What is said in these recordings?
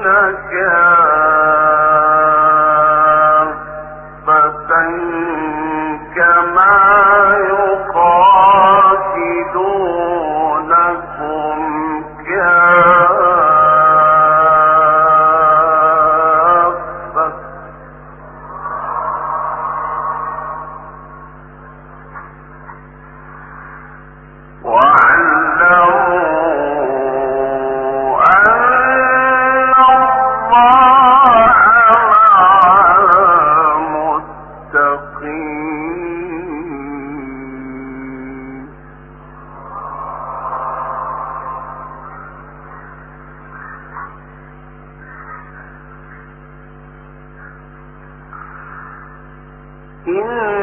إنك إن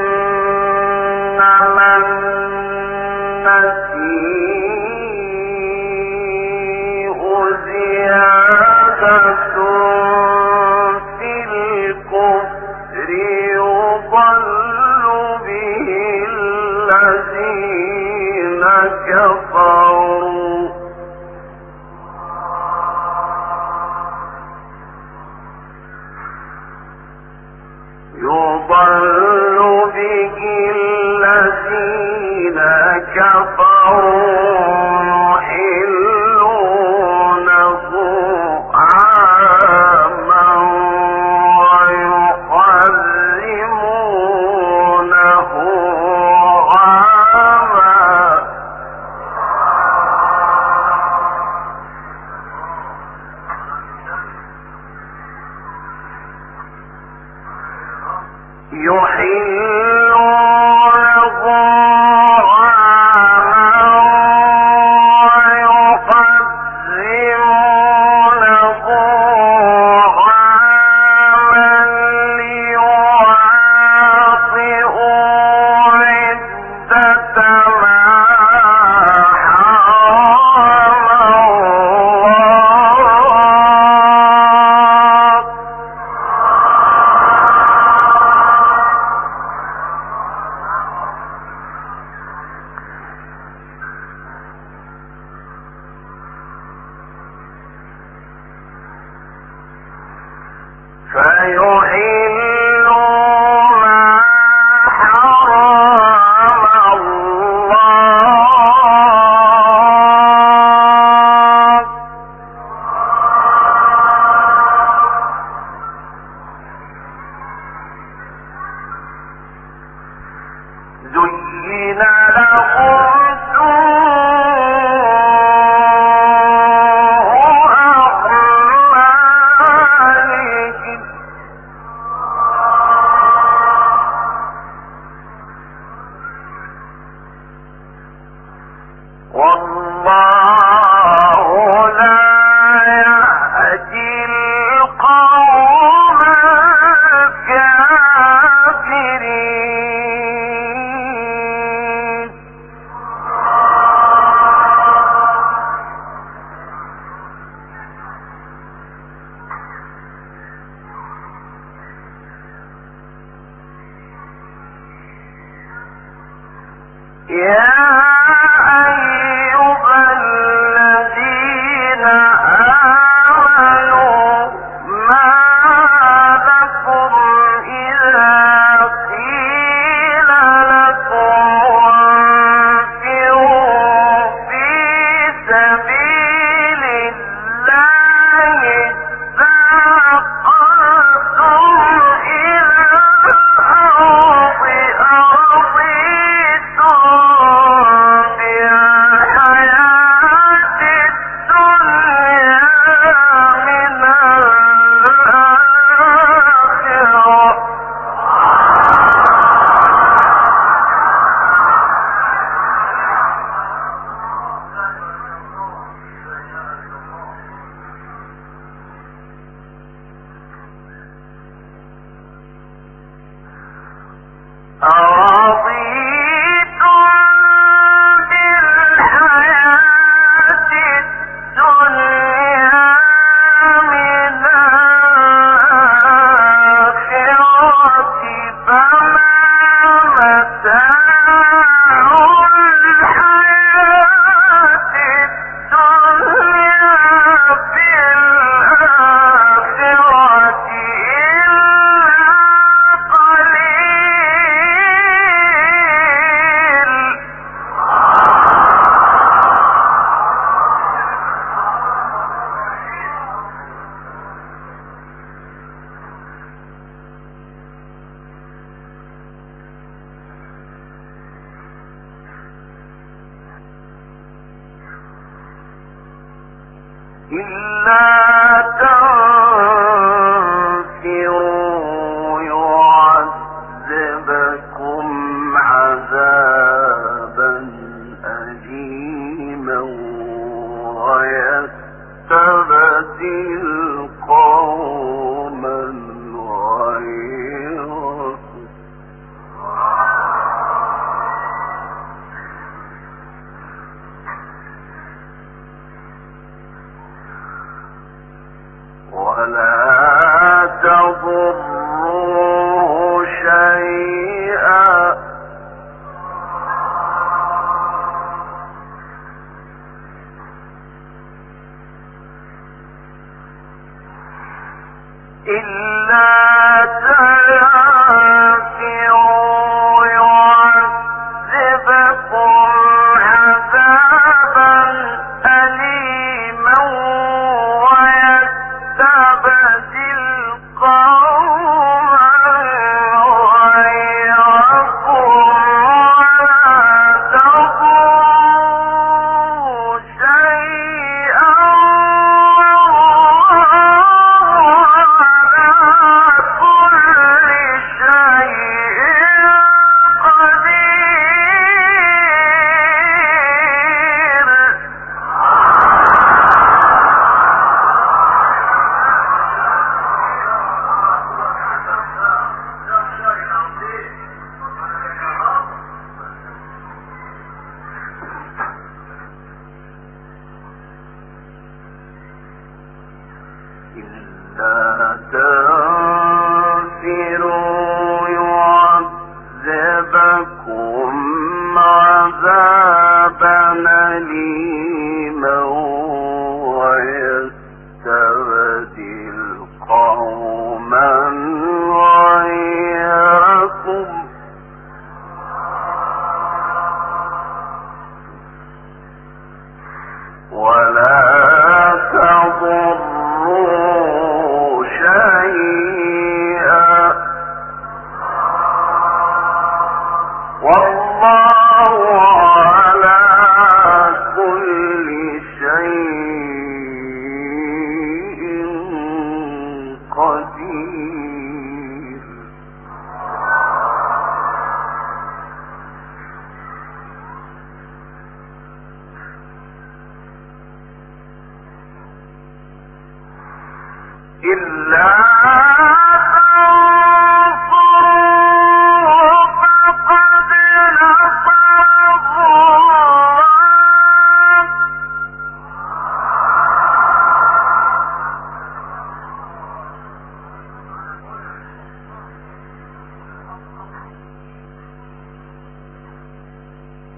والله على كل شيء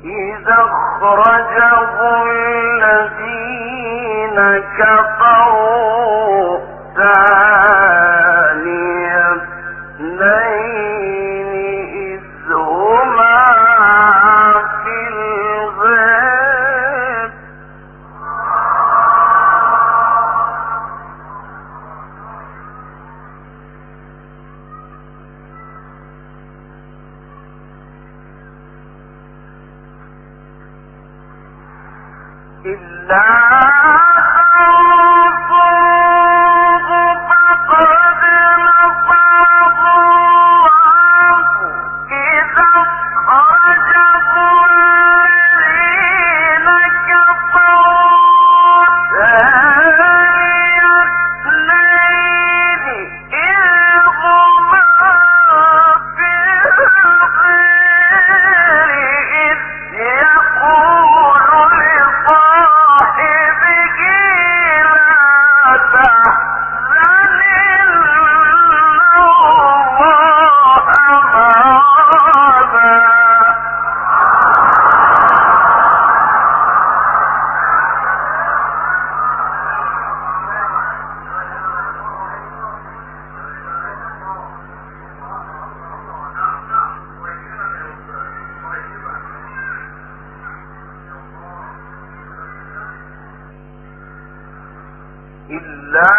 إذا اخرجه الذين كفروا إلا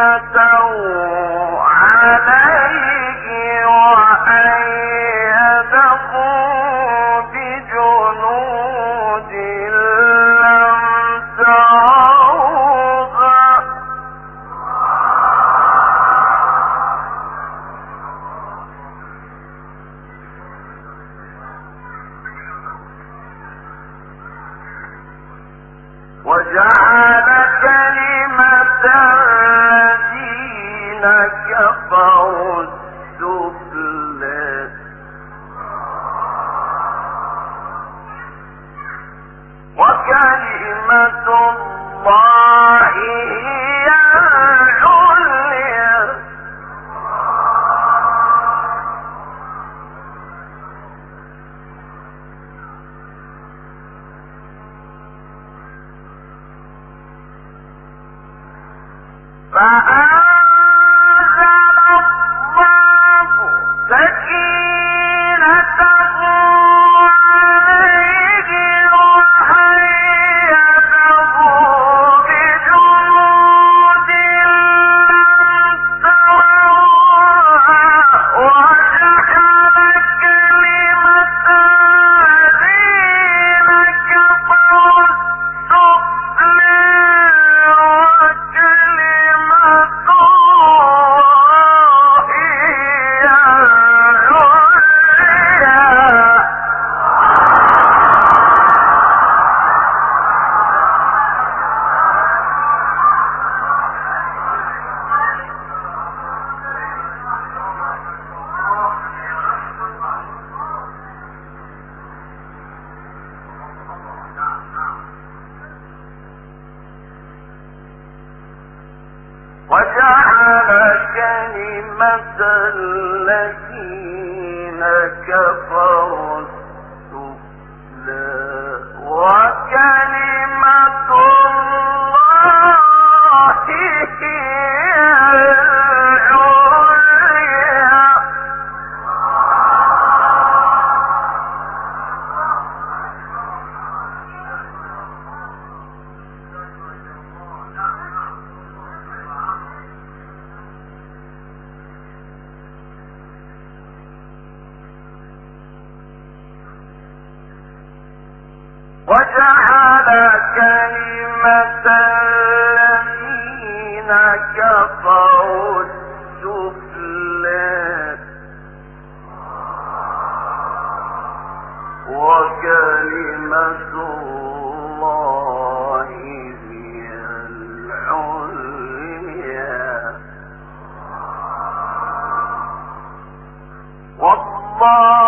سنة والله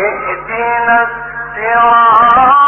اهدنا الصراط